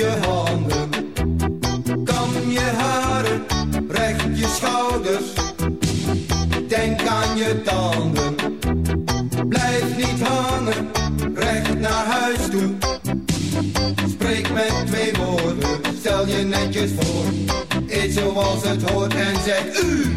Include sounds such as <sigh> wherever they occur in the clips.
je handen. Kam je haren, recht je schouders. Denk aan je tanden. Blijf niet hangen, recht naar huis toe. Spreek met twee woorden, stel je netjes voor. Eet zoals het hoort en zeg u,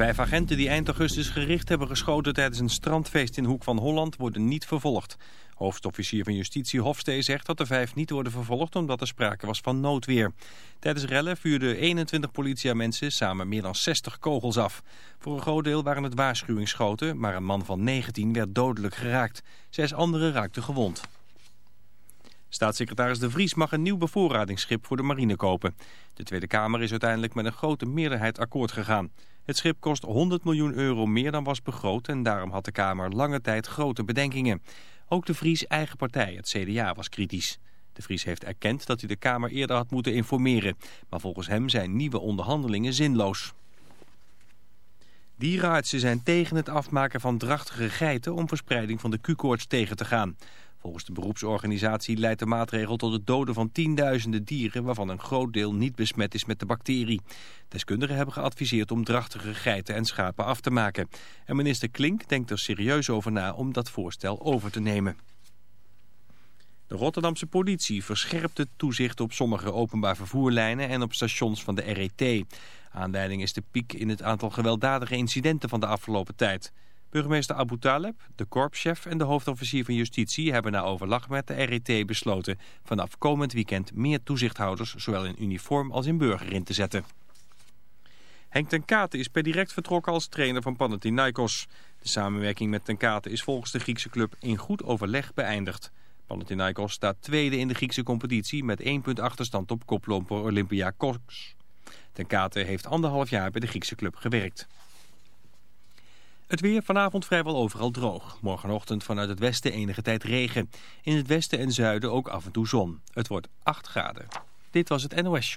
Vijf agenten die eind augustus gericht hebben geschoten tijdens een strandfeest in Hoek van Holland worden niet vervolgd. Hoofdofficier van Justitie Hofstee zegt dat de vijf niet worden vervolgd omdat er sprake was van noodweer. Tijdens rellen vuurden 21 politiemensen samen meer dan 60 kogels af. Voor een groot deel waren het waarschuwingsschoten, maar een man van 19 werd dodelijk geraakt. Zes anderen raakten gewond. Staatssecretaris De Vries mag een nieuw bevoorradingsschip voor de marine kopen. De Tweede Kamer is uiteindelijk met een grote meerderheid akkoord gegaan. Het schip kost 100 miljoen euro meer dan was begroot en daarom had de Kamer lange tijd grote bedenkingen. Ook De Vries eigen partij, het CDA, was kritisch. De Vries heeft erkend dat hij de Kamer eerder had moeten informeren. Maar volgens hem zijn nieuwe onderhandelingen zinloos. Dierenartsen zijn tegen het afmaken van drachtige geiten om verspreiding van de Q-koorts tegen te gaan. Volgens de beroepsorganisatie leidt de maatregel tot het doden van tienduizenden dieren... waarvan een groot deel niet besmet is met de bacterie. Deskundigen hebben geadviseerd om drachtige geiten en schapen af te maken. En minister Klink denkt er serieus over na om dat voorstel over te nemen. De Rotterdamse politie verscherpt het toezicht op sommige openbaar vervoerlijnen en op stations van de RET. Aanleiding is de piek in het aantal gewelddadige incidenten van de afgelopen tijd. Burgemeester Abu Taleb, de korpschef en de hoofdofficier van Justitie hebben na overleg met de RET besloten vanaf komend weekend meer toezichthouders zowel in uniform als in burger in te zetten. Henk ten Kate is per direct vertrokken als trainer van Panathinaikos. De samenwerking met ten Kate is volgens de Griekse club in goed overleg beëindigd. Panathinaikos staat tweede in de Griekse competitie met één punt achterstand op koploper Olympiakos. Ten Kate heeft anderhalf jaar bij de Griekse club gewerkt. Het weer vanavond vrijwel overal droog. Morgenochtend vanuit het westen enige tijd regen. In het westen en zuiden ook af en toe zon. Het wordt 8 graden. Dit was het NOS.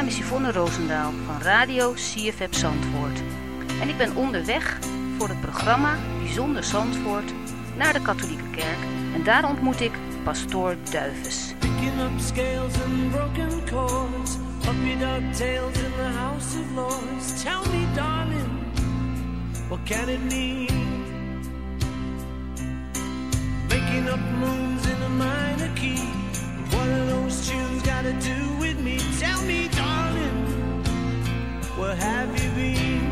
Naam is Yvonne Roosendaal van Radio CFM Zandvoort. En ik ben onderweg voor het programma Bijzonder Zandvoort naar de katholieke kerk. En daar ontmoet ik pastoor Duives. Picking up scales and broken chords, puppy dog tails in the house of lords. Tell me, darling, what can it mean? What are those tunes got to do with me? Tell me, darling, where have you been?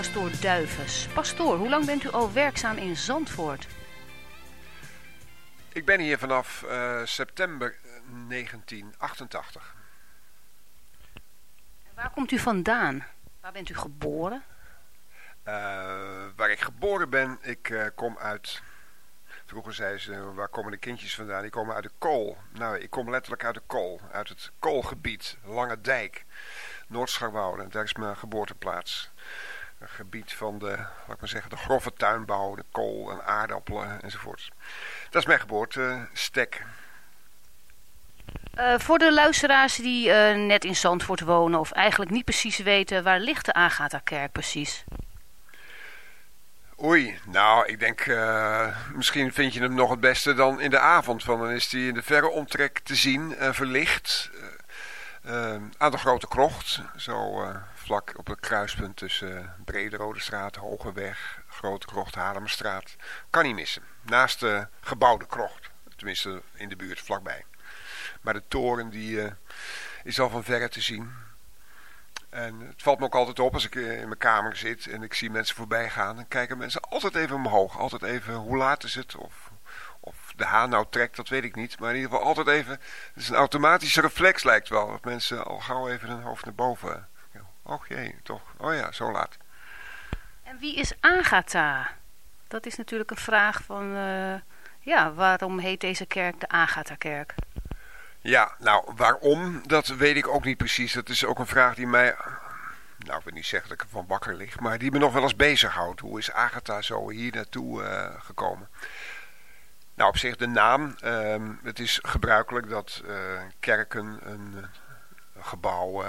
Pastoor Duivens. Pastoor, hoe lang bent u al werkzaam in Zandvoort? Ik ben hier vanaf uh, september 1988. En waar komt u vandaan? Waar bent u geboren? Uh, waar ik geboren ben, ik uh, kom uit... Vroeger zei ze, waar komen de kindjes vandaan? Die komen uit de kool. Nou, ik kom letterlijk uit de kool. Uit het koolgebied, Lange Dijk. Noord-Scharwoude, daar is mijn geboorteplaats een gebied van de, laat ik maar zeggen, de grove tuinbouw, de kool en aardappelen enzovoort. Dat is mijn geboortestek. Uh, voor de luisteraars die uh, net in Zandvoort wonen of eigenlijk niet precies weten, waar ligt de Agatha-kerk precies? Oei, nou, ik denk, uh, misschien vind je hem nog het beste dan in de avond. Want dan is hij in de verre omtrek te zien en verlicht. aan de Grote Krocht, zo vlak op het kruispunt tussen Brederode straat, Hogeweg, Grote Krocht, Haarlemmerstraat. Kan niet missen. Naast de gebouwde krocht. Tenminste in de buurt vlakbij. Maar de toren die uh, is al van verre te zien. En het valt me ook altijd op als ik eh, in mijn kamer zit en ik zie mensen voorbij gaan. Dan kijken mensen altijd even omhoog. Altijd even hoe laat is het of, of de haan nou trekt, dat weet ik niet. Maar in ieder geval altijd even, het is een automatische reflex lijkt wel. Dat mensen al gauw even hun hoofd naar boven Och jee, toch. Oh ja, zo laat. En wie is Agatha? Dat is natuurlijk een vraag van... Uh, ja, waarom heet deze kerk de Agatha-kerk? Ja, nou, waarom? Dat weet ik ook niet precies. Dat is ook een vraag die mij... Nou, ik wil niet zeggen dat ik van wakker lig, maar die me nog wel eens bezighoudt. Hoe is Agatha zo hier naartoe uh, gekomen? Nou, op zich de naam. Uh, het is gebruikelijk dat uh, kerken een, gebouw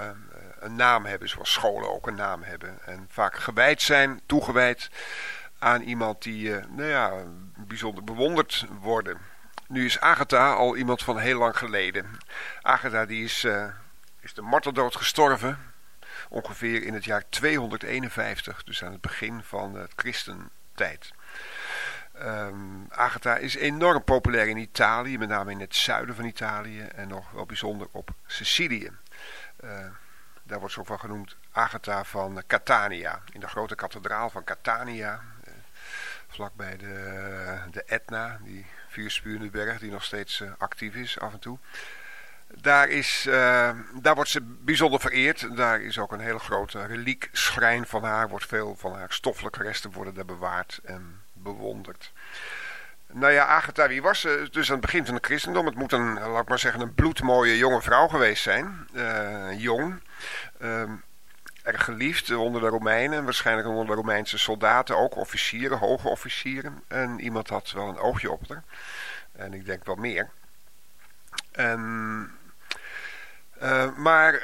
een naam hebben, zoals scholen ook een naam hebben. En vaak gewijd zijn, toegewijd aan iemand die nou ja, bijzonder bewonderd worden. Nu is Agatha al iemand van heel lang geleden. Agatha die is, uh, is de marteldood gestorven. Ongeveer in het jaar 251. Dus aan het begin van het christentijd. Um, Agatha is enorm populair in Italië. Met name in het zuiden van Italië. En nog wel bijzonder op Sicilië. Uh, daar wordt ze ook genoemd Agatha van Catania. In de grote kathedraal van Catania. Uh, vlakbij de, de Etna. Die vuurspurende berg die nog steeds uh, actief is af en toe. Daar, is, uh, daar wordt ze bijzonder vereerd. Daar is ook een hele grote reliekschrijn van haar. Wordt veel van haar stoffelijke resten worden daar bewaard en bewonderd. Nou ja, Agatha, wie was ze? Dus aan het begin van het christendom. Het moet een, laat ik maar zeggen, een bloedmooie jonge vrouw geweest zijn. Uh, jong. Uh, erg geliefd onder de Romeinen. Waarschijnlijk onder de Romeinse soldaten. Ook officieren, hoge officieren. En iemand had wel een oogje op haar. En ik denk wel meer. Uh, maar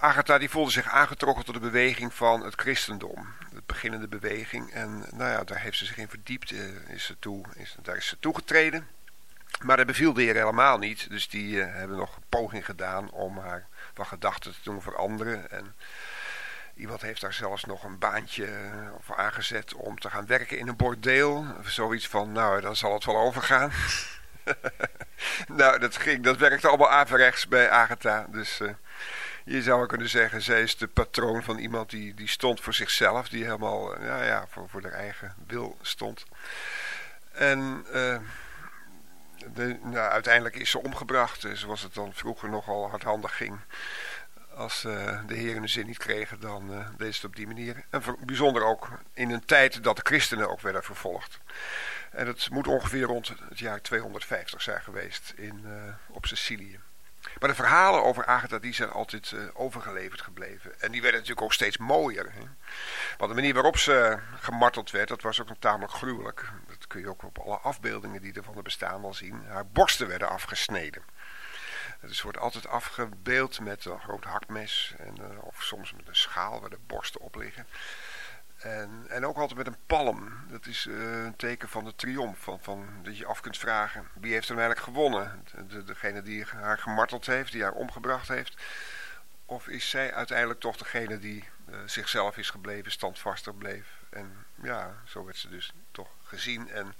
Agatha die voelde zich aangetrokken tot de beweging van het christendom. De beginnende beweging. En nou ja, daar heeft ze zich in verdiept. Uh, is ze toe, is, daar is ze toegetreden. Maar dat beviel de heer helemaal niet. Dus die hebben nog een poging gedaan om haar van gedachten te doen veranderen. En Iemand heeft daar zelfs nog een baantje voor aangezet om te gaan werken in een bordeel. Zoiets van, nou, dan zal het wel overgaan. <laughs> nou, dat, ging, dat werkte allemaal averechts bij Agatha. Dus je zou kunnen zeggen, zij is de patroon van iemand die, die stond voor zichzelf. Die helemaal, uh, ja, ja, voor, voor haar eigen wil stond. En... De, nou, uiteindelijk is ze omgebracht, zoals het dan vroeger nogal hardhandig ging als uh, de heren hun zin niet kregen, dan deed ze het op die manier. En bijzonder ook in een tijd dat de christenen ook werden vervolgd. En dat moet ongeveer rond het jaar 250 zijn geweest in, op Sicilië. Maar de verhalen over Agatha die zijn altijd overgeleverd gebleven. En die werden natuurlijk ook steeds mooier. Hè? Want de manier waarop ze gemarteld werd, dat was ook nog tamelijk gruwelijk. Dat kun je ook op alle afbeeldingen die er van er bestaan wel zien. Haar borsten werden afgesneden. Dus wordt altijd afgebeeld met een groot hakmes. En, uh, of soms met een schaal waar de borsten op liggen. En, en ook altijd met een palm. Dat is uh, een teken van de triomf. Van, van, dat je af kunt vragen. Wie heeft er eigenlijk gewonnen? De, degene die haar gemarteld heeft. Die haar omgebracht heeft. Of is zij uiteindelijk toch degene die uh, zichzelf is gebleven. Standvastig bleef. En ja, zo werd ze dus toch gezien. En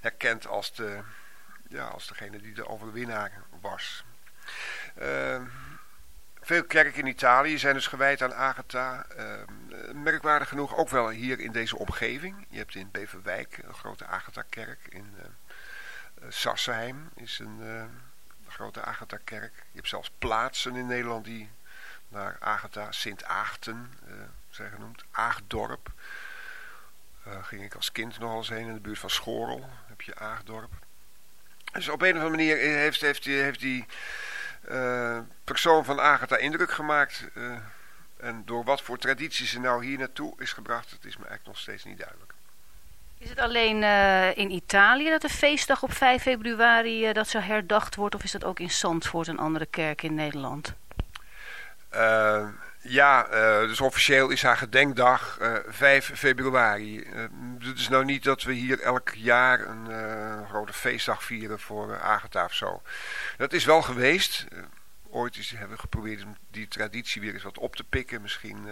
herkend als, de, ja, als degene die de overwinnaar was. Uh, veel kerken in Italië zijn dus gewijd aan Agatha. Uh, merkwaardig genoeg ook wel hier in deze omgeving. Je hebt in Beverwijk een grote Agatha-kerk. In uh, is een grote Agatha-kerk. Je hebt zelfs plaatsen in Nederland die naar Agatha, Sint-Aagten zijn genoemd. Aagdorp. ging ik als kind nogal eens heen in de buurt van Schorel. Heb je Aagdorp. Dus op een of andere manier heeft, heeft, heeft die uh, persoon van Agatha indruk gemaakt. Uh, en door wat voor tradities ze nou hier naartoe is gebracht, dat is me eigenlijk nog steeds niet duidelijk. Is het alleen uh, in Italië dat de feestdag op 5 februari dat zo herdacht wordt? Of is dat ook in Zandvoort, een andere kerk in Nederland? Ja, uh, dus officieel is haar gedenkdag uh, 5 februari. Het is nou niet dat we hier elk jaar een grote feestdag vieren voor Agatha of zo. Dat is wel geweest. ooit is, hebben we geprobeerd om die traditie weer eens wat op te pikken. Misschien,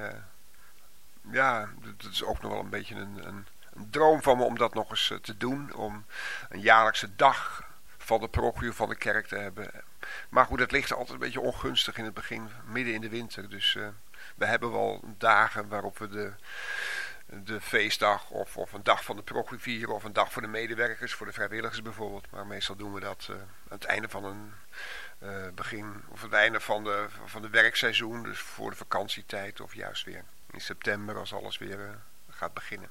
ja, dat is ook nog wel een beetje een, een, een droom van me om dat nog eens te doen. Om een jaarlijkse dag van de parochie van de kerk te hebben. Maar goed, het ligt altijd een beetje ongunstig in het begin, midden in de winter. Dus we hebben wel dagen waarop we de, de feestdag of, of een dag van de parochie of een dag voor de medewerkers, voor de vrijwilligers bijvoorbeeld. Maar meestal doen we dat aan het einde van een begin of het einde van de, van de werkseizoen, dus voor de vakantietijd of juist weer in september als alles weer gaat beginnen.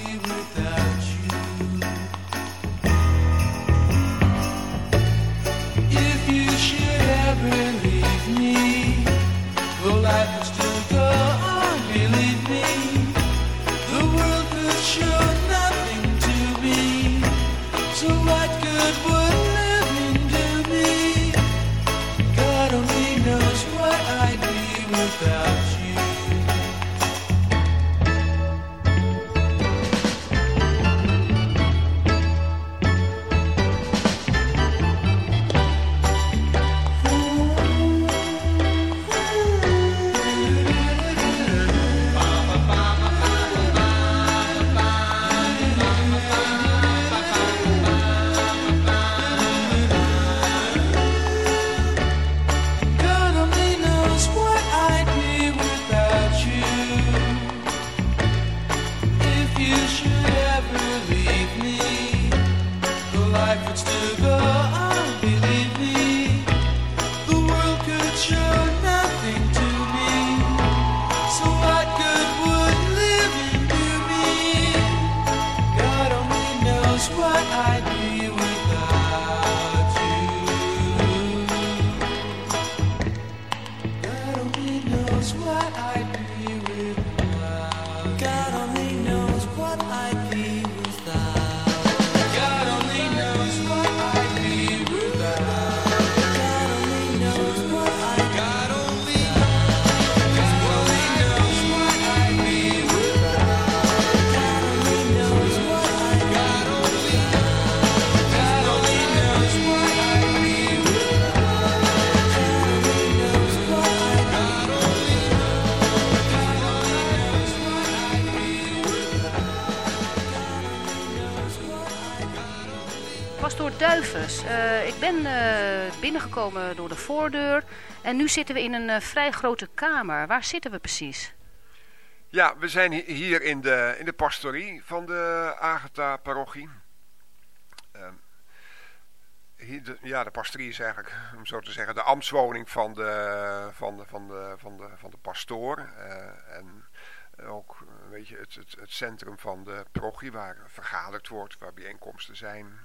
backwards to go. Eh, ik ben eh, binnengekomen door de voordeur en nu zitten we in een eh, vrij grote kamer. Waar zitten we precies? Ja, we zijn hi- hier in de, in de pastorie van de Agatha-parochie. Ehm, hier de, ja, de pastorie is eigenlijk, om zo te zeggen, de ambtswoning van de, van de, van de, van de, van de pastoor. En ook weet je, het, het, het centrum van de parochie waar vergaderd wordt, waar bijeenkomsten zijn,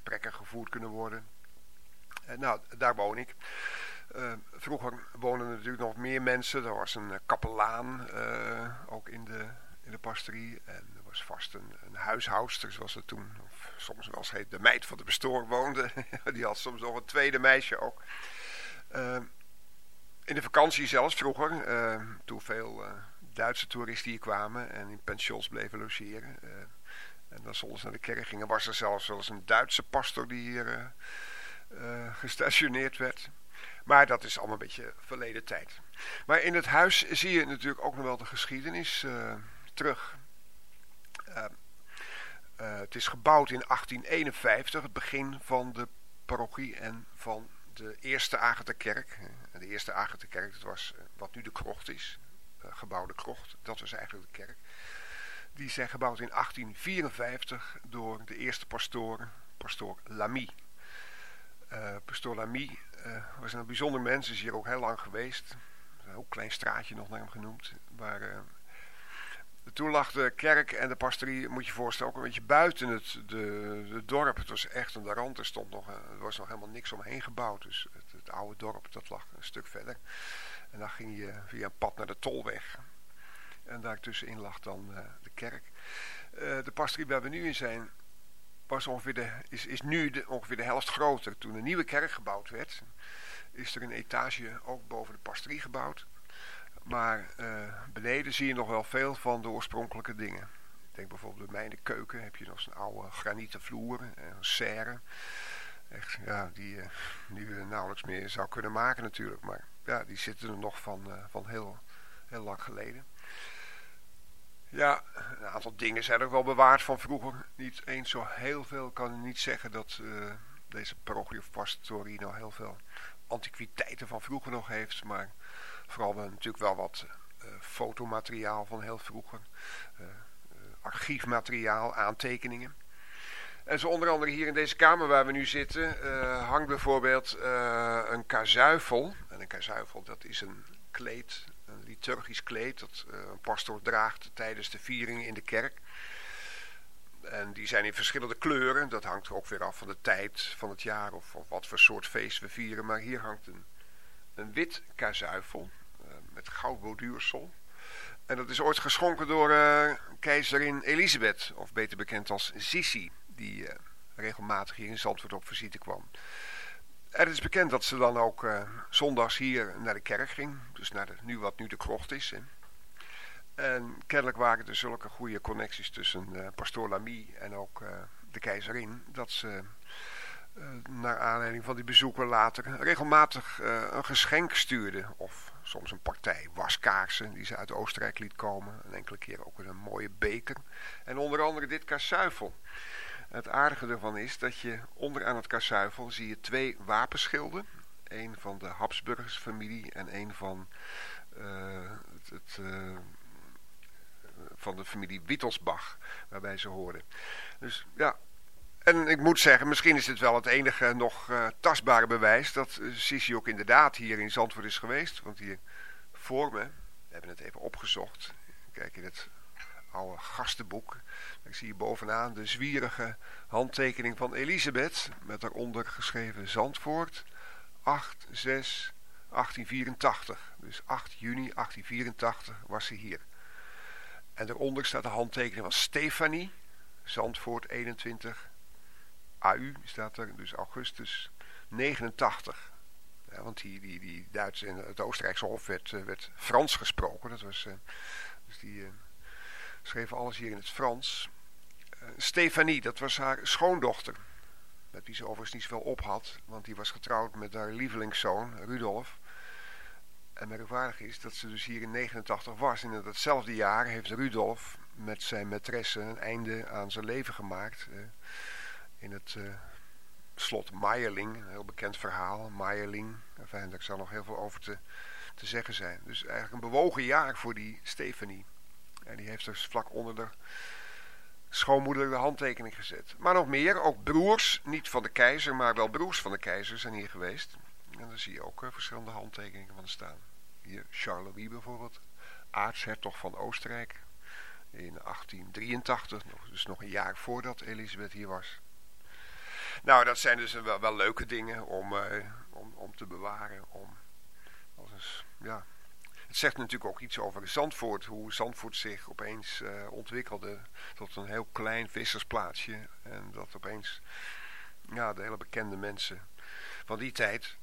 gesprekken gevoerd kunnen worden. Eh, nou, daar woon ik. Eh, vroeger woonden er natuurlijk nog meer mensen. Er was een eh, kapelaan ook in de, in de pastorie. En er was vast een, een huishoudster, zoals het toen, of soms wel eens heet, de meid van de pastoor woonde. <laughs> Die had soms nog een tweede meisje ook. In de vakantie zelfs vroeger, toen veel Duitse toeristen hier kwamen en in pensions bleven logeren. En dan soms naar de kerk gingen, was er zelfs wel eens een Duitse pastor die hier eh, eh, gestationeerd werd. Maar dat is allemaal een beetje verleden tijd. Maar in het huis zie je natuurlijk ook nog wel de geschiedenis eh, terug. Eh, eh, het is gebouwd in 1851, het begin van de parochie en van de eerste Agatha-kerk. De eerste Agatha-kerk, dat was wat nu de krocht is, gebouwde krocht, dat was eigenlijk de kerk. Die zijn gebouwd in 1854 door de eerste pastoor, pastoor Lamy. Eh, pastoor Lamy eh, was een bijzonder mens, is hier ook heel lang geweest. Een heel klein straatje nog naar hem genoemd. Eh, toen lag de kerk en de pastorie, moet je je voorstellen, ook een beetje buiten het de, dorp. Het was echt aan de rand, er, stond nog, er was nog helemaal niks omheen gebouwd. Dus het, het oude dorp, dat lag een stuk verder. En dan ging je via een pad naar de Tolweg. En daartussenin lag dan eh, de kerk. Eh, de pastorie waar we nu in zijn, ongeveer de, is, is nu de, ongeveer de helft groter. Toen een nieuwe kerk gebouwd werd, is er een etage ook boven de pastorie gebouwd. Maar uh, beneden zie je nog wel veel van de oorspronkelijke dingen. Ik denk bijvoorbeeld bij mij in de keuken heb je nog zo'n oude granieten vloer, een serre. Echt, ja, die uh, nu nauwelijks meer zou kunnen maken natuurlijk. Maar ja, die zitten er nog van, van heel, heel lang geleden. Ja, een aantal dingen zijn ook wel bewaard van vroeger. Niet eens zo heel veel. Ik kan niet zeggen dat uh, deze parochie of nou heel veel antiquiteiten van vroeger nog heeft. Maar vooral we natuurlijk wel wat uh, fotomateriaal van heel vroeger. Uh, archiefmateriaal, aantekeningen. En zo onder andere hier in deze kamer waar we nu zitten hangt bijvoorbeeld een kazuifel. En een kazuifel dat is een kleed een liturgisch kleed dat uh, een pastoor draagt tijdens de viering in de kerk. En die zijn in verschillende kleuren. Dat hangt ook weer af van de tijd van het jaar of, of wat voor soort feest we vieren. Maar hier hangt een, een wit kazuifel uh, met goudborduursel. En dat is ooit geschonken door keizerin Elisabeth, of beter bekend als Sissi, die regelmatig hier in Zandvoort op visite kwam. Het is bekend dat ze dan ook uh, zondags hier naar de kerk ging. Dus naar de, nu wat nu de krocht is. Hè. En kennelijk waren er zulke goede connecties tussen uh, pastoor Lamy en ook uh, de keizerin. Dat ze naar aanleiding van die bezoeken later regelmatig een geschenk stuurde. Of soms een partij waskaarsen die ze uit Oostenrijk liet komen. En enkele keer ook een mooie beker. En onder andere dit kasuifel. Het aardige ervan is dat je onderaan het kasuifel zie je twee wapenschilden. Eén van de Habsburgersfamilie en één van, uh, het, het, uh, van de familie Wittelsbach, waarbij ze hoorden. Dus ja, en ik moet zeggen, misschien is dit wel het enige nog uh, tastbare bewijs dat Sisi ook inderdaad hier in Zandvoort is geweest. Want hier voor me, we hebben het even opgezocht, kijk in het oude gastenboek. Ik zie hier bovenaan de zwierige handtekening van Elisabeth. Met daaronder geschreven Zandvoort. 8, 6, 1884. Dus 8 juni 1884 was ze hier. En daaronder staat de handtekening van Stefanie. Zandvoort 21. AU staat er. Dus augustus 89. Ja, want die, die, die Duitse en het Oostenrijkse hof werd, werd Frans gesproken. Dat was, uh, dus die... Schreef alles hier in het Frans. Uh, Stefanie, dat was haar schoondochter. Met wie ze overigens niet zoveel op had. Want die was getrouwd met haar lievelingszoon, Rudolf. En merkwaardig is dat ze dus hier in 89 was. En in datzelfde jaar heeft Rudolf met zijn maîtresse een einde aan zijn leven gemaakt. Uh, in het uh, slot Meierling, een heel bekend verhaal. Meierling, enfin, daar zal nog heel veel over te, te zeggen zijn. Dus eigenlijk een bewogen jaar voor die Stefanie. Die heeft dus vlak onder de schoonmoeder de handtekening gezet. Maar nog meer, ook broers, niet van de keizer, maar wel broers van de keizer zijn hier geweest. En daar zie je ook uh, verschillende handtekeningen van staan. Hier Charles bijvoorbeeld, aartshertog van Oostenrijk. In 1883, dus nog een jaar voordat Elisabeth hier was. Nou, dat zijn dus wel, wel leuke dingen om, uh, om, om te bewaren. Om, als een, ja, het zegt natuurlijk ook iets over Zandvoort. Hoe Zandvoort zich opeens uh, ontwikkelde tot een heel klein vissersplaatsje. En dat opeens ja, de hele bekende mensen van die tijd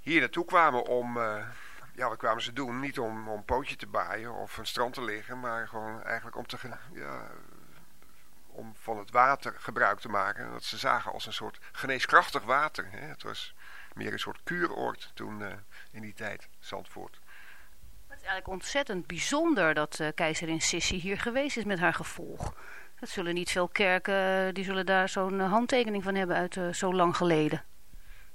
hier naartoe kwamen om... Uh, ja, wat kwamen ze doen? Niet om, om een pootje te baaien of een strand te liggen. Maar gewoon eigenlijk om, te, ja, om van het water gebruik te maken. Dat ze zagen als een soort geneeskrachtig water. Hè. Het was meer een soort kuuroord toen uh, in die tijd, Zandvoort eigenlijk ontzettend bijzonder dat uh, keizerin Sissi hier geweest is met haar gevolg. Dat zullen niet veel kerken, die zullen daar zo'n uh, handtekening van hebben uit uh, zo lang geleden.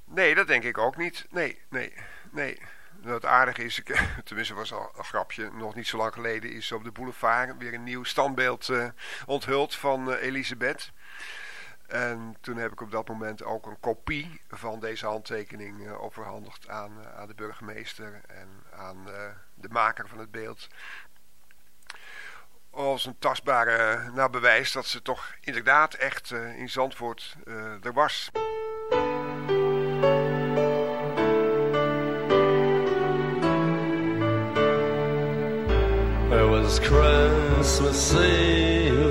Nee, dat denk ik ook niet. Nee, nee, nee. Het aardige is, <laughs> tenminste was al een grapje, nog niet zo lang geleden is op de boulevard weer een nieuw standbeeld onthuld van Elisabeth. En toen heb ik op dat moment ook een kopie van deze handtekening uh, overhandigd aan, uh, aan de burgemeester en aan uh, de maker van het beeld. Als een tastbare nou, bewijs dat ze toch inderdaad echt in Zandvoort er was. Was Christmas Eve,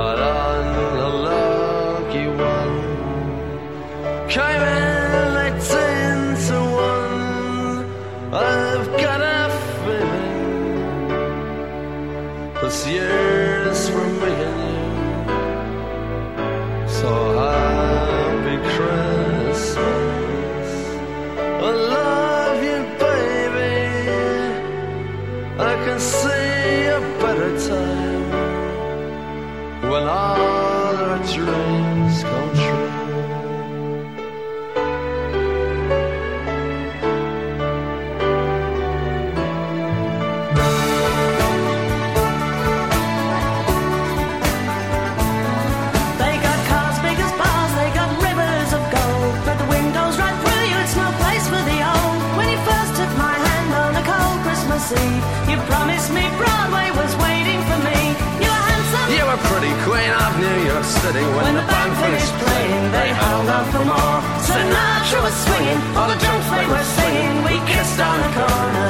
you promised me Broadway was waiting for me. You were handsome. You were pretty queen of New York City when, When the band finished playing. They held out for more. Sinatra was swinging, all the drums they were singing. We kissed on the corner,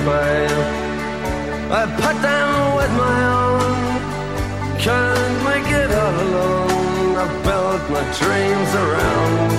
me. I put them with my own. Can't make it all alone. I built my dreams around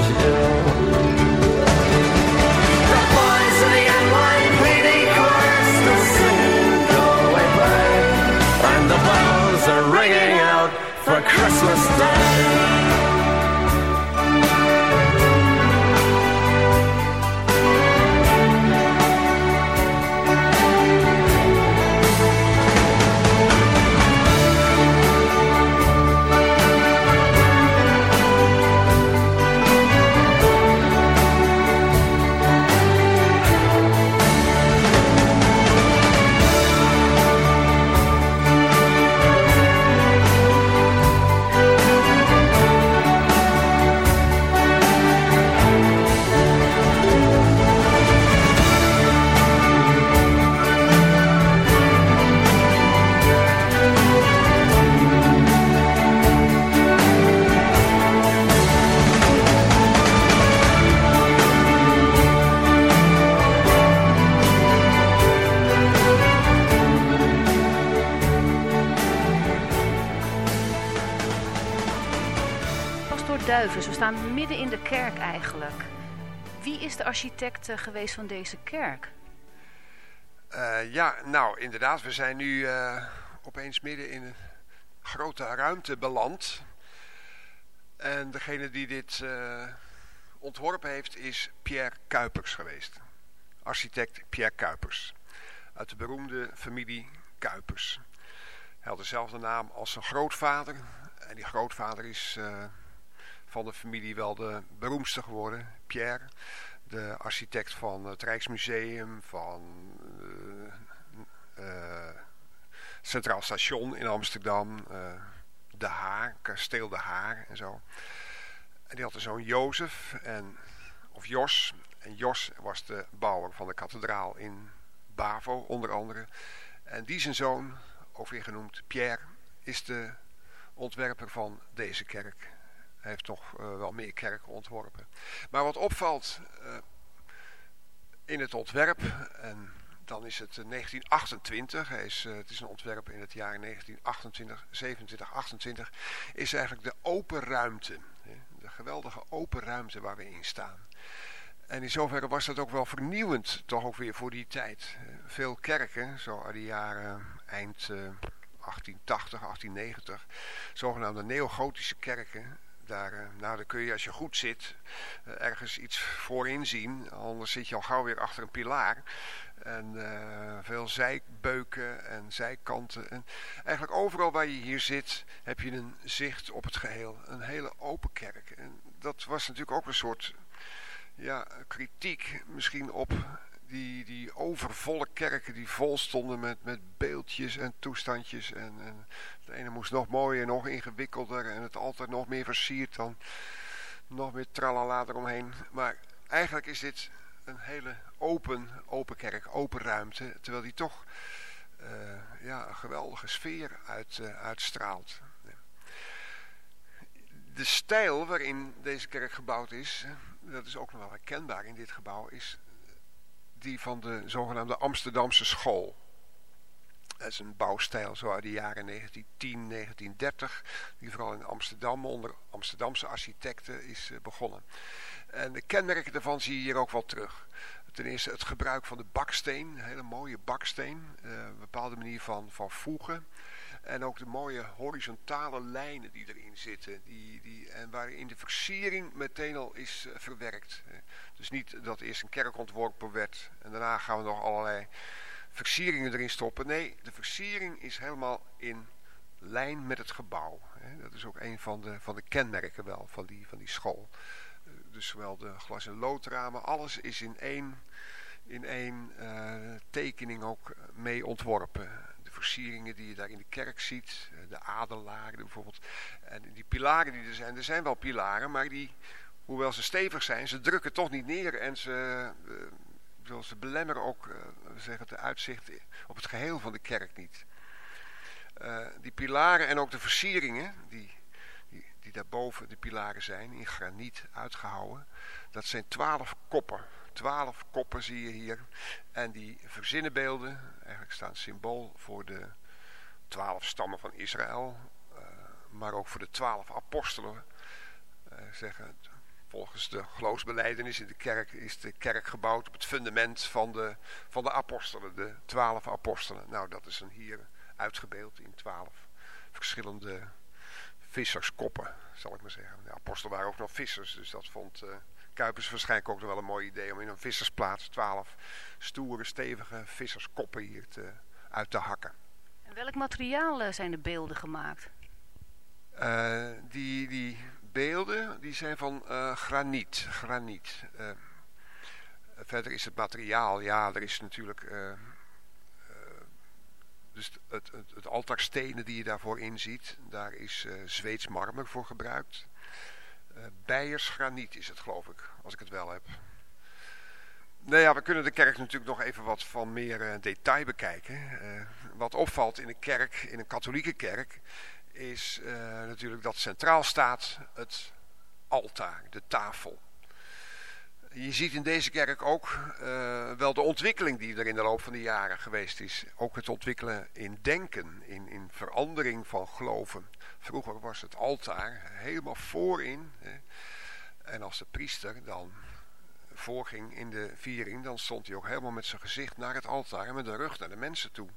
architect eh, geweest van deze kerk? Eh, ja, nou inderdaad, we zijn nu eh, opeens midden in een grote ruimte beland. En degene die dit ontworpen heeft is Pierre Kuipers geweest. Architect Pierre Kuipers. Uit de beroemde familie Kuipers. Hij had dezelfde naam als zijn grootvader. En die grootvader is van de familie wel de beroemdste geworden, Pierre. De architect van het Rijksmuseum, van eh, eh, Centraal Station in Amsterdam, eh, De Haar, Kasteel De Haar en zo. En die had een zoon Jozef, en, of Jos. En Jos was de bouwer van de kathedraal in Bavo, onder andere. En die zijn zoon, ook genoemd Pierre, is de ontwerper van deze kerk. Hij heeft nog uh, wel meer kerken ontworpen. Maar wat opvalt uh, in het ontwerp, en dan is het 1928, hij is, het is een ontwerp in het jaar 1928, 27, 28, is eigenlijk de open ruimte. De geweldige open ruimte waar we in staan. En in zoverre was dat ook wel vernieuwend, toch ook weer voor die tijd. Veel kerken, zo uit de jaren eind 1880, 1890, zogenaamde neogotische kerken, daar, nou, daar kun je als je goed zit ergens iets voorin zien. Anders zit je al gauw weer achter een pilaar. En uh, veel zijbeuken en zijkanten. En eigenlijk overal waar je hier zit heb je een zicht op het geheel. Een hele open kerk. En dat was natuurlijk ook een soort ja, kritiek misschien op die, die overvolle kerken die vol stonden met, met beeldjes en toestandjes. En, en het ene moest nog mooier, nog ingewikkelder en het altijd nog meer versierd dan nog meer tralala eromheen. Maar eigenlijk is dit een hele open, open kerk, open ruimte. Terwijl die toch uh, ja, een geweldige sfeer uit, uh, uitstraalt. De stijl waarin deze kerk gebouwd is, dat is ook nog wel herkenbaar in dit gebouw, is die van de zogenaamde Amsterdamse school. Dat is een bouwstijl zo uit de jaren 1910, 1930, die vooral in Amsterdam onder Amsterdamse architecten is uh, begonnen. En de kenmerken daarvan zie je hier ook wel terug. Ten eerste het gebruik van de baksteen, een hele mooie baksteen, uh, een bepaalde manier van, van voegen. En ook de mooie horizontale lijnen die erin zitten. Die, die, en waarin de versiering meteen al is uh, verwerkt. Dus niet dat eerst een kerk ontworpen werd en daarna gaan we nog allerlei versieringen erin stoppen. Nee, de versiering is helemaal in lijn met het gebouw. Dat is ook een van de, van de kenmerken wel van die, van die school. Dus zowel de glas- en loodramen, alles is in één, in één tekening ook mee ontworpen. Versieringen die je daar in de kerk ziet, de adelaren bijvoorbeeld. En die pilaren die er zijn, er zijn wel pilaren, maar die, hoewel ze stevig zijn, ze drukken toch niet neer en ze... Uh, ze belemmeren ook uh, zeggen, de uitzicht op het geheel van de kerk niet. Die pilaren en ook de versieringen die, die, die daarboven de pilaren zijn, in graniet uitgehouwen, dat zijn twaalf koppen. Twaalf koppen zie je hier. En die verzinnenbeelden, eigenlijk staan symbool voor de twaalf stammen van Israël, uh, maar ook voor de twaalf apostelen. zeggen, Volgens de geloofsbeleidenis in de kerk is de kerk gebouwd op het fundament van de, van de apostelen, de twaalf apostelen. Nou, dat is dan hier uitgebeeld in twaalf verschillende visserskoppen, zal ik maar zeggen. De apostelen waren ook nog vissers, dus dat vond uh, Kuipers waarschijnlijk ook nog wel een mooi idee om in een vissersplaats twaalf stoere, stevige visserskoppen hier te, uit te hakken. En welk materiaal zijn de beelden gemaakt? Uh, die, die beelden die zijn van uh, graniet. graniet. Uh, verder is het materiaal, ja, er is natuurlijk dus het, het, het altaarstenen die je daarvoor inziet. Daar is Zweeds marmer voor gebruikt. Beiers graniet is het geloof ik, als ik het wel heb. Nou ja, we kunnen de kerk natuurlijk nog even wat van meer detail bekijken. wat opvalt in een kerk, in een katholieke kerk is natuurlijk dat centraal staat het altaar, de tafel. Je ziet in deze kerk ook uh, wel de ontwikkeling die er in de loop van de jaren geweest is. Ook het ontwikkelen in denken, in, in verandering van geloven. Vroeger was het altaar helemaal voorin. Hè. En als de priester dan voorging in de viering, dan stond hij ook helemaal met zijn gezicht naar het altaar en met de rug naar de mensen toe.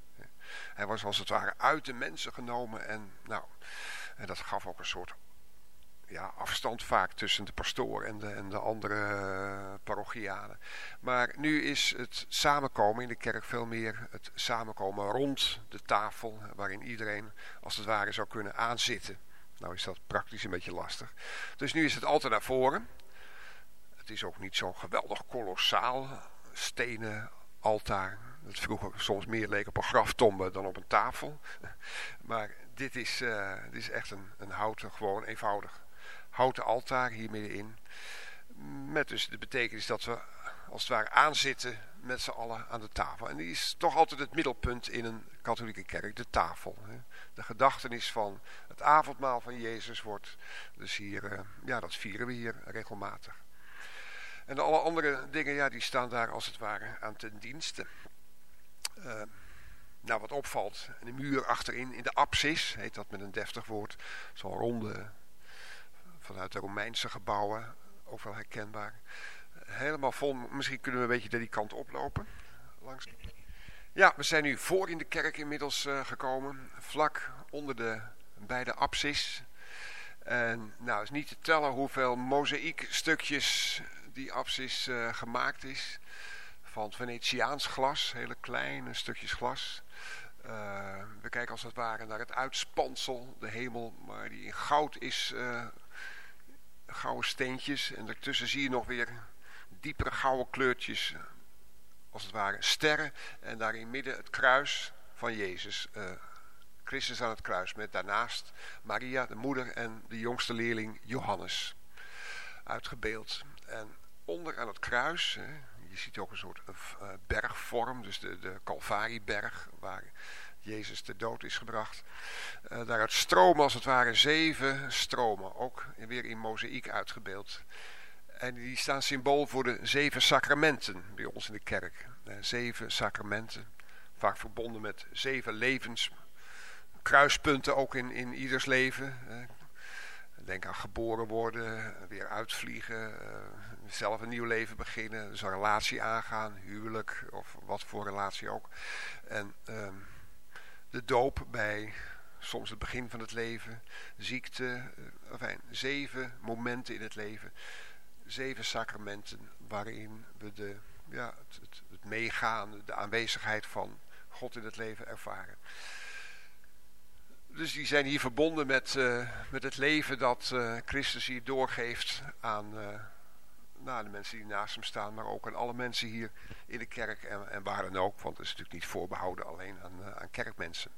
Hij was als het ware uit de mensen genomen en nou, en dat gaf ook een soort ja, afstand vaak tussen de pastoor en de, en de andere uh, parochianen. Maar nu is het samenkomen in de kerk veel meer het samenkomen rond de tafel, waarin iedereen als het ware zou kunnen aanzitten. Nou is dat praktisch een beetje lastig. Dus nu is het altijd naar voren. Het is ook niet zo'n geweldig kolossaal stenen altaar. Dat vroeger soms meer leek op een graftombe dan op een tafel. <laughs> Maar dit is, uh, dit is echt een, een houten, gewoon eenvoudig houten altaar hier middenin. Met dus de betekenis dat we als het ware aanzitten met z'n allen aan de tafel. En die is toch altijd het middelpunt in een katholieke kerk, de tafel. De gedachtenis van het avondmaal van Jezus wordt dus hier, eh, ja dat vieren we hier regelmatig. En alle andere dingen, ja die staan daar als het ware aan ten dienste. Uh, nou wat opvalt, de muur achterin, in de apsis, heet dat met een deftig woord, zo'n ronde vanuit de Romeinse gebouwen, ook wel herkenbaar helemaal vol. Misschien kunnen we een beetje die kant oplopen. Langs. Ja, we zijn nu voor in de kerk inmiddels uh, gekomen. Vlak onder de beide apsis. En nou, is niet te tellen hoeveel mozaïekstukjes die apsis uh, gemaakt is. Van Venetiaans glas, hele kleine stukjes glas. Uh, we kijken als het ware naar het uitspansel, de hemel, maar die in goud is, gouden steentjes. En daartussen zie je nog weer diepere gouden kleurtjes, als het ware sterren. En daarin midden het kruis van Jezus. Uh, Christus aan het kruis met daarnaast Maria, de moeder en de jongste leerling Johannes. Uitgebeeld. En onder aan het kruis, je ziet ook een soort uh, bergvorm, dus de, de Calvarieberg, waar Jezus te dood is gebracht. Uh, daaruit stromen als het ware zeven stromen, ook weer in mozaïek uitgebeeld. En die staan symbool voor de zeven sacramenten bij ons in de kerk. Zeven sacramenten, vaak verbonden met zeven levens, kruispunten ook in, in ieders leven. Denk aan geboren worden, weer uitvliegen, eh, zelf een nieuw leven beginnen, dus een relatie aangaan, huwelijk of wat voor relatie ook. En ehm, de doop bij soms het begin van het leven, ziekte, eh, enfin, zeven momenten in het leven zeven sacramenten waarin we de, ja, het, meegaan, de aanwezigheid van God in het leven ervaren. Dus die zijn hier verbonden met, uh, met het leven dat uh, Christus hier doorgeeft aan nou, de mensen die naast hem staan, maar ook aan alle mensen hier in de kerk en, en waar dan ook, want het is natuurlijk niet voorbehouden alleen aan, aan kerkmensen.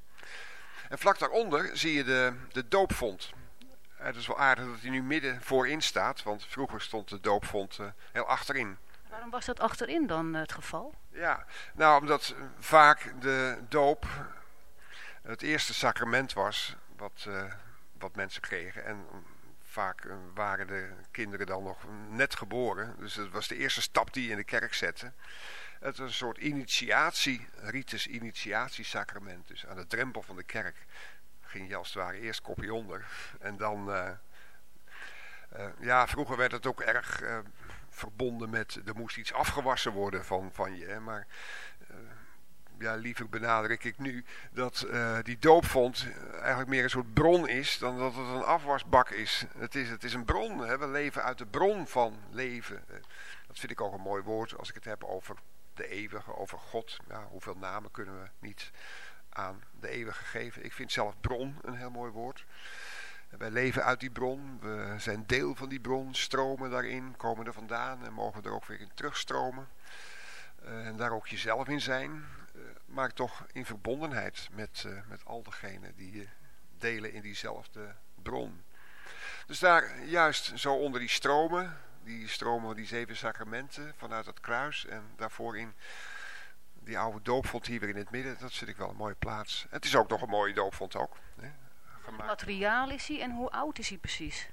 En vlak daaronder zie je de, de doopvond. Het is wel aardig dat hij nu midden voorin staat, want vroeger stond de doopvond uh, heel achterin. Waarom was dat achterin dan het geval? Ja, nou omdat vaak de doop het eerste sacrament was wat, wat mensen kregen. En vaak uh, waren de kinderen dan nog net geboren. Dus het was de eerste stap die je in de kerk zette. Het was een soort initiatie, ritus initiatiesacrament. Dus aan de drempel van de kerk ging je als het ware eerst kopje onder. En dan, uh, uh, ja, vroeger werd het ook erg verbonden met, er moest iets afgewassen worden van, van je. Maar ja, liever benadruk ik nu dat die doopvond eigenlijk meer een soort bron is dan dat het een afwasbak is. Het is, het is een bron, hè, we leven uit de bron van leven. dat vind ik ook een mooi woord als ik het heb over de eeuwige, over God. Hoeveel namen kunnen we niet aan de eeuwige gegeven. Ik vind zelf bron een heel mooi woord. Wij leven uit die bron, we zijn deel van die bron, stromen daarin, komen er vandaan en mogen er ook weer in terugstromen. Uh, en daar ook jezelf in zijn, maar toch in verbondenheid met, uh, met al degenen die delen in diezelfde bron. Dus daar juist zo onder die stromen, die stromen die zeven sacramenten vanuit het kruis en daarvoor in die oude doopvond hier weer in het midden, dat vind ik wel een mooie plaats. Het is ook nog een mooie doopvond ook. Hè, Wat materiaal is hij en hoe oud is hij precies?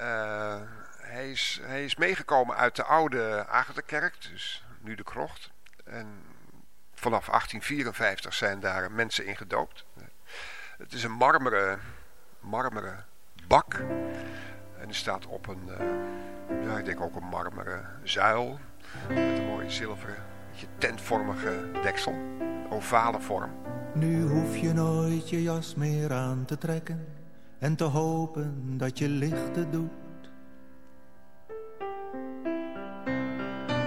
Uh, hij, is, hij is meegekomen uit de oude Agatha-kerk, dus nu de krocht. En vanaf 1854 zijn daar mensen in gedoopt. Het is een marmeren, marmeren bak. En er staat op een, uh, ja, ik denk ook een marmeren zuil. Met een mooie zilveren beetje tentvormige deksel, ovale vorm. Nu hoef je nooit je jas meer aan te trekken en te hopen dat je lichten doet.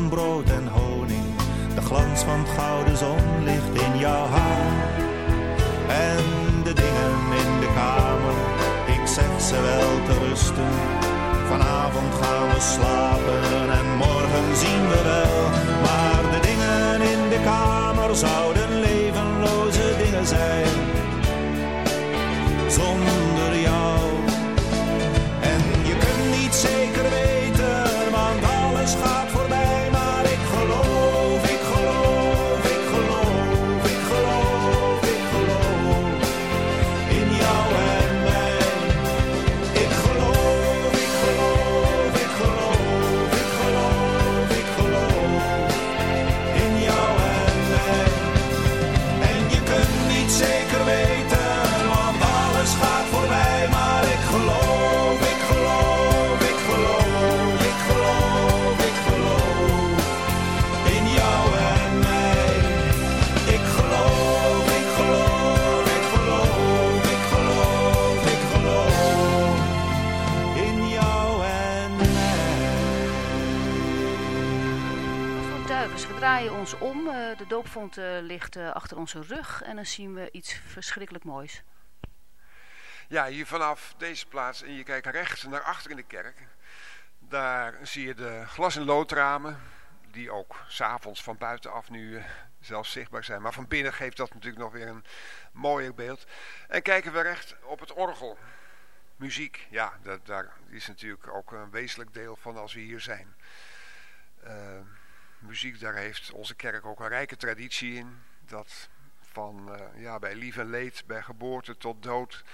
brood en honing. De glans van het gouden zonlicht in jouw haar. En de dingen in de kamer, ik zet ze wel te rusten. Vanavond gaan we slapen en morgen zien we wel. Maar de dingen in de kamer zouden ons om. eh, de doopvond eh, ligt eh, achter onze rug. En dan zien we iets verschrikkelijk moois. Ja, hier vanaf deze plaats en je kijkt rechts naar achter in de kerk. Daar zie je de glas- en loodramen, die ook s'avonds van buitenaf nu zelfs zichtbaar zijn. Maar van binnen geeft dat natuurlijk nog weer een mooier beeld. En kijken we recht op het orgel. Muziek, ja, dat, daar is natuurlijk ook een wezenlijk deel van als we hier zijn. Muziek, daar heeft onze kerk ook een rijke traditie in. Dat van eh, ja, bij lief en leed, bij geboorte tot dood.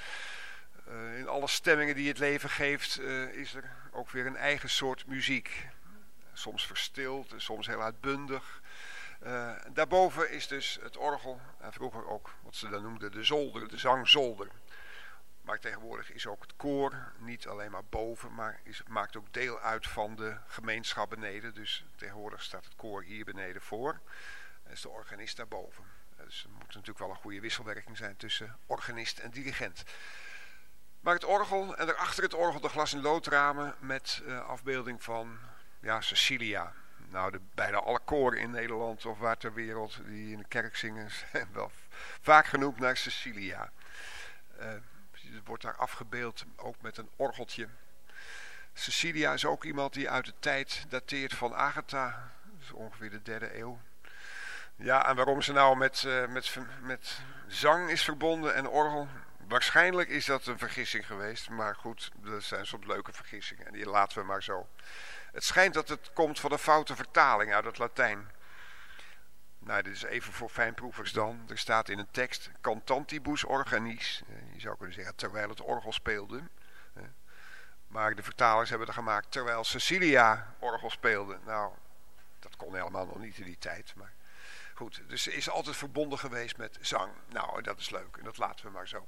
eh, in alle stemmingen die het leven geeft, eh, is er ook weer een eigen soort muziek. Soms verstild, soms heel uitbundig. Daarboven is dus het orgel, en vroeger ook wat ze dan noemden de zolder, de zangzolder. Maar tegenwoordig is ook het koor niet alleen maar boven, maar is, maakt ook deel uit van de gemeenschap beneden. Dus tegenwoordig staat het koor hier beneden voor. En is de organist daarboven. Dus er moet natuurlijk wel een goede wisselwerking zijn tussen organist en dirigent. Maar het orgel en daarachter het orgel de glas- en loodramen met eh, afbeelding van ja, Cecilia. Nou, de, bijna alle koren in Nederland of waar ter wereld die in de kerk zingen <laughs> zijn wel vaak genoemd naar Cecilia. Uh, wordt daar afgebeeld, ook met een orgeltje. Cecilia is ook iemand die uit de tijd dateert van Agatha. Dus ongeveer de derde eeuw. Ja, en waarom ze nou met, uh, met, met zang is verbonden en orgel... Waarschijnlijk is dat een vergissing geweest. Maar goed, dat zijn soms leuke vergissingen. En die laten we maar zo. Het schijnt dat het komt van een foute vertaling uit het Latijn. Nou, dit is even voor fijnproevers dan. Er staat in een tekst... Cantantibus organis. Eh, je zou kunnen zeggen, terwijl het orgel speelde. Eh, maar de vertalers hebben er gemaakt... terwijl Cecilia orgel speelde. Nou, dat kon helemaal nog niet in die tijd. Maar goed, dus ze is altijd verbonden geweest met zang. Nou, dat is leuk. En dat laten we maar zo.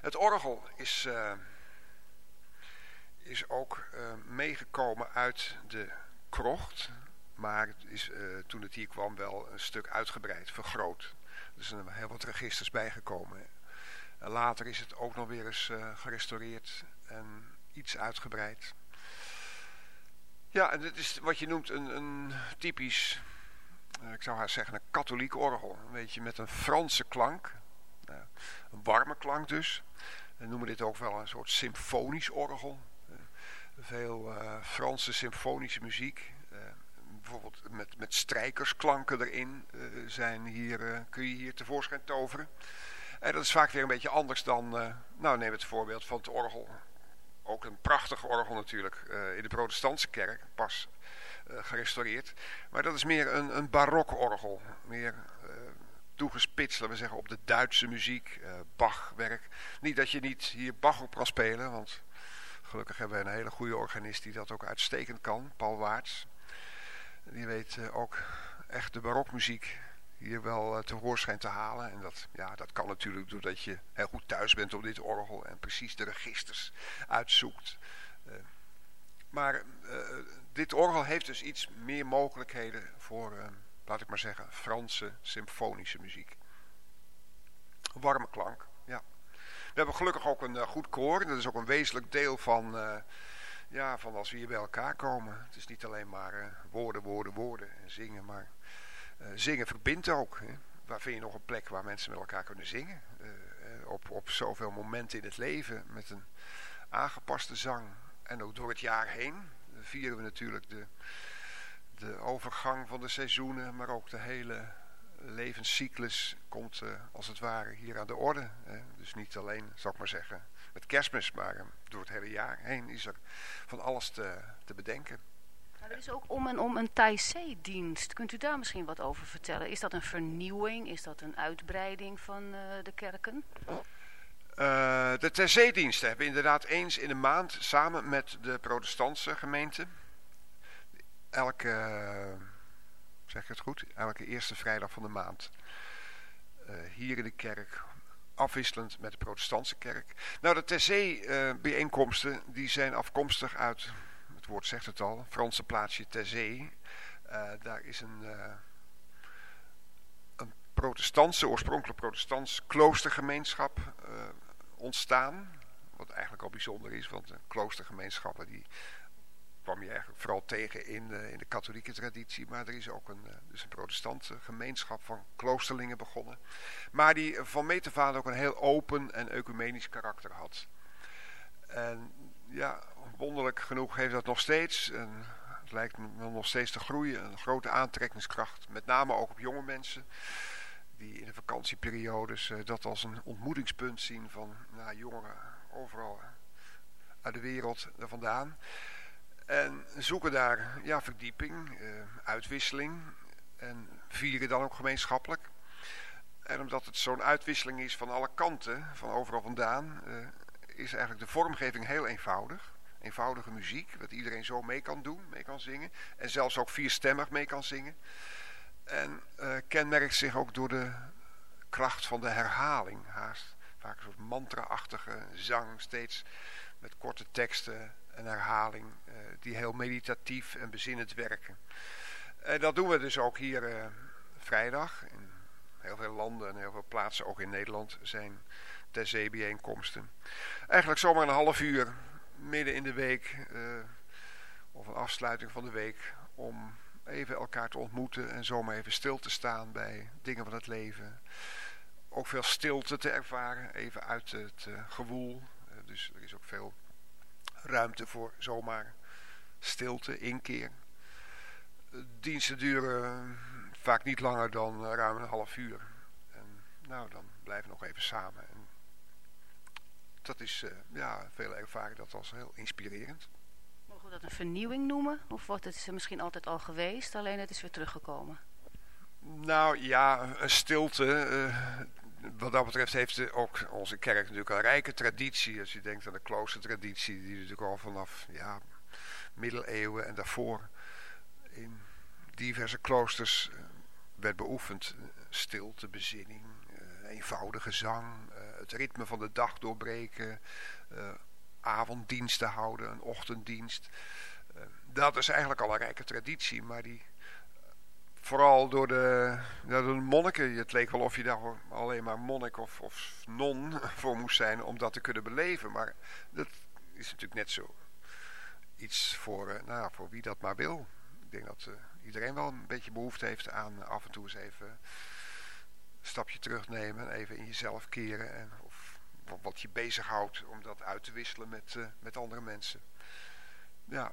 Het orgel is... Uh, is ook uh, meegekomen uit de krocht. Maar het is uh, toen het hier kwam wel een stuk uitgebreid, vergroot. Er zijn heel wat registers bijgekomen. En later is het ook nog weer eens uh, gerestaureerd en iets uitgebreid. Ja, en dit is wat je noemt een, een typisch, ik zou haar zeggen, een katholiek orgel. Een beetje met een Franse klank. een warme klank dus. We noemen dit ook wel een soort symfonisch orgel veel Franse symfonische muziek. Uh, bijvoorbeeld met, met strijkersklanken erin uh, zijn hier, kun je hier tevoorschijn toveren. En dat is vaak weer een beetje anders dan, nou neem het voorbeeld van het orgel. Ook een prachtig orgel natuurlijk in de protestantse kerk, pas gerestaureerd. Maar dat is meer een, een barokorgel, meer toegespitst, laten we zeggen, op de Duitse muziek, Bachwerk. Niet dat je niet hier Bach op kan spelen, want Gelukkig hebben we een hele goede organist die dat ook uitstekend kan, Paul Waarts. Die weet uh, ook echt de barokmuziek hier wel uh, te hoorschijn te halen. En dat, ja, dat kan natuurlijk doordat je heel goed thuis bent op dit orgel en precies de registers uitzoekt. Uh, maar dit orgel heeft dus iets meer mogelijkheden voor, laat ik maar zeggen, Franse symfonische muziek. Warme klank. We hebben gelukkig ook een goed koor. Dat is ook een wezenlijk deel van, ja, van als we hier bij elkaar komen. Het is niet alleen maar uh, woorden, woorden, woorden en zingen. Maar zingen verbindt ook. Hè. Waar vind je nog een plek waar mensen met elkaar kunnen zingen? op, op zoveel momenten in het leven. Met een aangepaste zang. En ook door het jaar heen vieren we natuurlijk de, de overgang van de seizoenen. Maar ook de hele levenscyclus komt als het ware hier aan de orde. Hè. Dus niet alleen, zal ik maar zeggen, met kerstmis, maar uh, door het hele jaar heen is er van alles te, te bedenken. Er is ook om en om een Taizé-dienst. Kunt u daar misschien wat over vertellen? Is dat een vernieuwing? Is dat een uitbreiding van uh, de kerken? de Taizé-diensten hebben inderdaad eens in de maand samen met de protestantse gemeente... elke zeg ik het goed? Elke eerste vrijdag van de maand. Uh, hier in de kerk, afwisselend met de protestantse kerk. Nou, de TC-bijeenkomsten, uh, die zijn afkomstig uit, het woord zegt het al, Franse plaatsje Terzee. Uh, daar is een, een protestantse, oorspronkelijk protestants kloostergemeenschap ontstaan. Wat eigenlijk al bijzonder is, want kloostergemeenschappen die kwam je eigenlijk vooral tegen in, uh, in de katholieke traditie. Maar er is ook een, uh, dus een protestantse gemeenschap van kloosterlingen begonnen. Maar die van meet ook een heel open en ecumenisch karakter had. En ja, wonderlijk genoeg heeft dat nog steeds. En het lijkt me nog steeds te groeien. Een grote aantrekkingskracht. Met name ook op jonge mensen. Die in de vakantieperiodes uh, dat als een ontmoetingspunt zien van nou, jongeren overal uit de wereld vandaan. En zoeken daar ja, verdieping, uh, uitwisseling en vieren dan ook gemeenschappelijk. En omdat het zo'n uitwisseling is van alle kanten, van overal vandaan, uh, is eigenlijk de vormgeving heel eenvoudig. Eenvoudige muziek, wat iedereen zo mee kan doen, mee kan zingen. En zelfs ook vierstemmig mee kan zingen. En uh, kenmerkt zich ook door de kracht van de herhaling. Haast vaak een soort mantra-achtige zang, steeds met korte teksten en herhaling uh, die heel meditatief en bezinnend werken. En dat doen we dus ook hier uh, vrijdag. In heel veel landen en heel veel plaatsen, ook in Nederland, zijn TC-bijeenkomsten. Eigenlijk zomaar een half uur midden in de week uh, of een afsluiting van de week om even elkaar te ontmoeten en zomaar even stil te staan bij dingen van het leven ook veel stilte te ervaren, even uit het gewoel. Dus er is ook veel ruimte voor zomaar stilte, inkeer. Diensten duren vaak niet langer dan ruim een half uur. En nou, dan blijven we nog even samen. En dat is, uh, ja, veel ervaring dat als heel inspirerend. Mogen we dat een vernieuwing noemen? Of wordt het misschien altijd al geweest, alleen het is weer teruggekomen? Nou ja, een stilte. Uh, wat dat betreft heeft ook onze kerk natuurlijk een rijke traditie. Als je denkt aan de kloostertraditie, die natuurlijk al vanaf ja, middeleeuwen en daarvoor in diverse kloosters uh, werd beoefend. Stilte, bezinning, eenvoudige zang, het ritme van de dag doorbreken, avonddiensten houden, een ochtenddienst. dat is eigenlijk al een rijke traditie, maar die vooral door de, door de monniken. Het leek wel of je daar alleen maar monnik of, of non <laughs> voor moest zijn om dat te kunnen beleven. Maar dat is natuurlijk net zo iets voor, uh, nou, voor wie dat maar wil. Ik denk dat uh, iedereen wel een beetje behoefte heeft aan af en toe eens even een stapje terugnemen. Even in jezelf keren. En, of wat je bezighoudt om dat uit te wisselen met, uh, met andere mensen. Ja.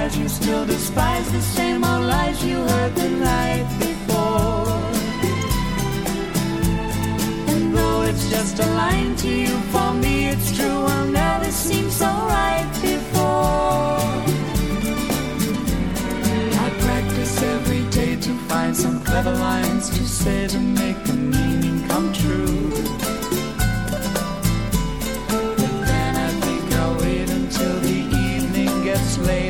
eyes, you still despise the same old lies you heard the night before. And though it's just a line to you, for me it's true, I'll never seem so right before. I practice every day to find some clever lines to say to make the meaning come true. But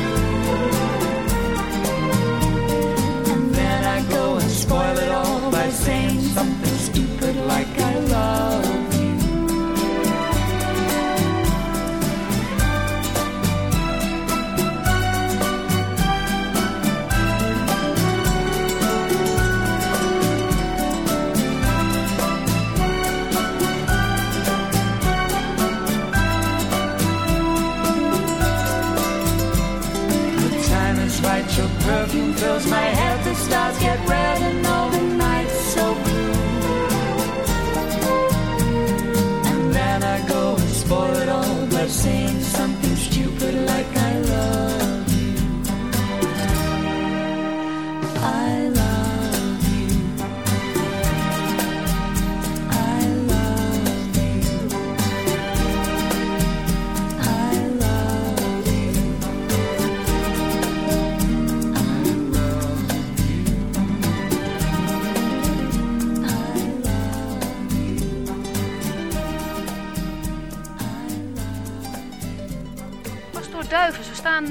my head.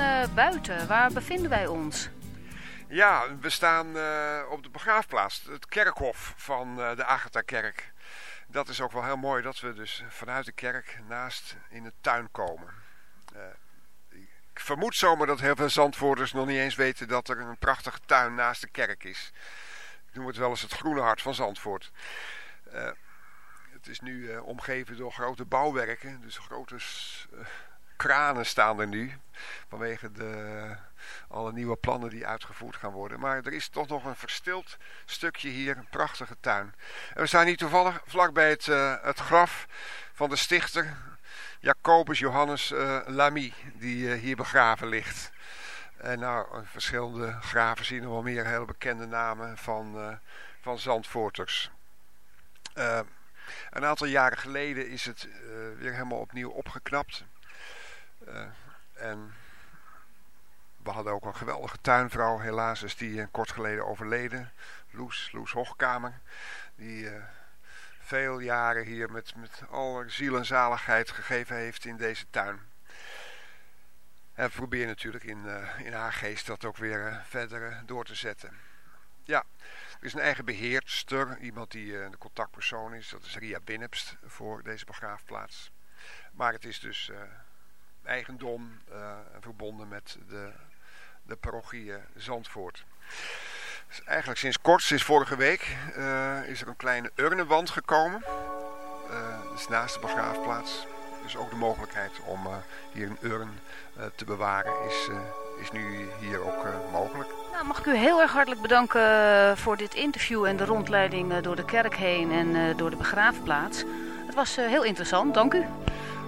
Uh, buiten. Waar bevinden wij ons? Ja, we staan uh, op de begraafplaats, het kerkhof van uh, de Agatha-kerk. Dat is ook wel heel mooi dat we dus vanuit de kerk naast in de tuin komen. ik vermoed zomaar dat heel veel zandvoerders nog niet eens weten dat er een prachtige tuin naast de kerk is. Ik noem het wel eens het groene hart van Zandvoort. het is nu omgeven door grote bouwwerken, dus grote kranen staan er nu. Vanwege de, alle nieuwe plannen die uitgevoerd gaan worden. Maar er is toch nog een verstild stukje hier. Een prachtige tuin. En we staan hier toevallig vlakbij het, uh, het graf van de stichter. Jacobus Johannes uh, Lamy. Die uh, hier begraven ligt. En nou, verschillende graven zien er wel meer hele bekende namen van, van Zandvoorters. Een aantal jaren geleden is het eh, weer helemaal opnieuw opgeknapt. Eh, en we hadden ook een geweldige tuinvrouw. Helaas is die eh, kort geleden overleden. Loes, Loes Hoogkamer. Die eh, veel jaren hier met, met alle ziel en zaligheid gegeven heeft in deze tuin. En we proberen natuurlijk in, in haar geest dat ook weer verder door te zetten. Ja, er is een eigen beheerster, iemand die de contactpersoon is. Dat is Ria Binnepst voor deze begraafplaats. Maar het is dus eigendom eh, verbonden met de, de parochie eh, Zandvoort. Dus eigenlijk sinds kort, sinds vorige week, eh, is er een kleine urnenwand gekomen. Dus naast de begraafplaats. Dus ook de mogelijkheid om hier een urn te bewaren is, is nu hier ook mogelijk. Nou, mag ik u heel erg hartelijk bedanken voor dit interview en de rondleiding door de kerk heen en door de begraafplaats. Het was heel interessant, dank u.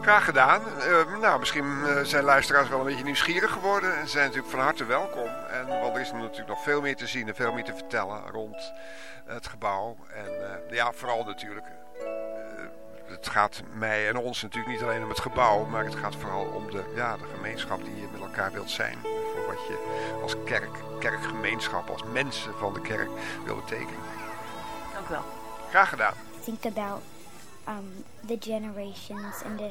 Graag gedaan. Eh, nou, misschien eh, zijn luisteraars wel een beetje nieuwsgierig geworden. En zijn natuurlijk van harte welkom. En, want er is natuurlijk nog veel meer te zien en veel meer te vertellen rond het gebouw. En eh, ja, vooral natuurlijk. eh, het gaat mij en ons natuurlijk niet alleen om het gebouw. Maar het gaat vooral om de, ja, de gemeenschap die je met elkaar wilt zijn. Voor wat je als kerk, kerkgemeenschap, als mensen van de kerk wil betekenen. Dank u wel. Graag gedaan. think about um, the generations and to